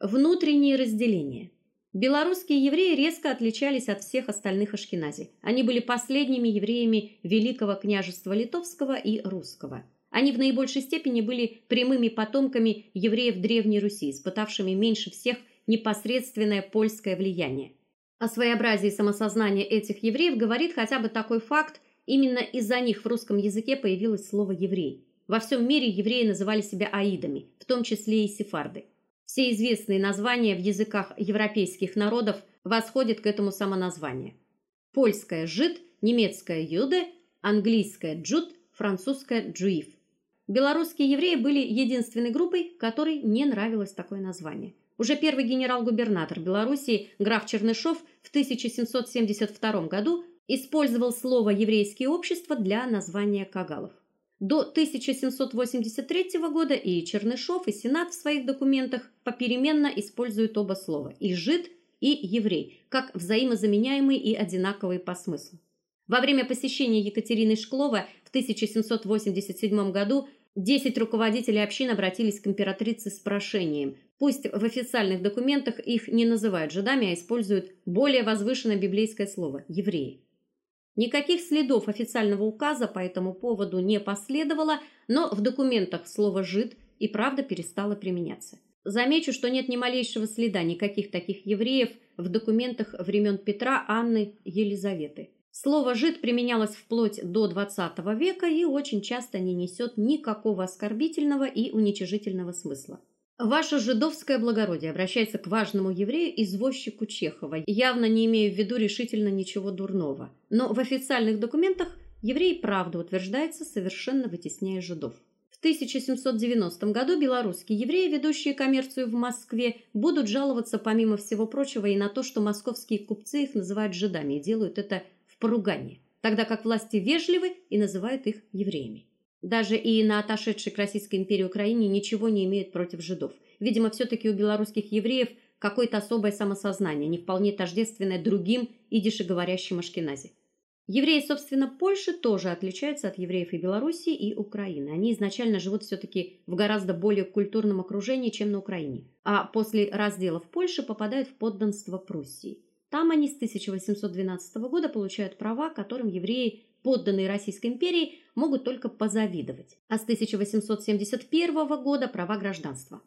Внутренние разделения. Белорусские евреи резко отличались от всех остальных ашкенази. Они были последними евреями Великого княжества Литовского и Русского. Они в наибольшей степени были прямыми потомками евреев Древней Руси, испытавшими меньше всех непосредственное польское влияние. О своеобразии самосознания этих евреев говорит хотя бы такой факт, именно из-за них в русском языке появилось слово еврей. Во всем мире евреи называли себя аидами, в том числе и сефарды. Все известные названия в языках европейских народов восходят к этому самоназванию. Польское жид, немецкое юде, английское джуд, французское джуиф. Белорусские евреи были единственной группой, которой не нравилось такое название. Уже первый генерал-губернатор Белоруссии граф Чернышов в 1772 году использовал слово еврейские общества для названия кагалов. До 1783 года и Чернышов, и Сенат в своих документах попеременно используют оба слова: и жид, и еврей, как взаимозаменяемые и одинаковые по смыслу. Во время посещения Екатерины Шклова в 1787 году 10 руководителей общин обратились к императрице с прошением: пусть в официальных документах их не называют жидами, а используют более возвышенное библейское слово евреи. Никаких следов официального указа по этому поводу не последовало, но в документах слово жид и правда перестало применяться. Замечу, что нет ни малейшего следа никаких таких евреев в документах времен Петра, Анны, Елизаветы. Слово жид применялось вплоть до XX века и очень часто не несет никакого оскорбительного и уничижительного смысла. Ваше жидовское благородие обращается к важному еврею извозчику Чехова, явно не имея в виду решительно ничего дурного. Но в официальных документах еврей правда утверждается, совершенно вытесняя жидов. В 1790 году белорусские евреи, ведущие коммерцию в Москве, будут жаловаться помимо всего прочего и на то, что московские купцы их называют жидами и делают это в поругании, тогда как власти вежливы и называют их евреями. Даже и на отошедшей к Российской империи Украине ничего не имеют против жидов. Видимо, все таки у белорусских евреев какое-то особое самосознание, не вполне тождественное другим идишеговорящим ашкенази. Евреи, собственно, Польши тоже отличаются от евреев и Белоруссии, и Украины. Они изначально живут все таки в гораздо более культурном окружении, чем на Украине. А после разделов Польши попадают в подданство Пруссии. Там они с 1812 года получают права, которым евреи подданные Российской империи могут только позавидовать. А с 1871 года права гражданства.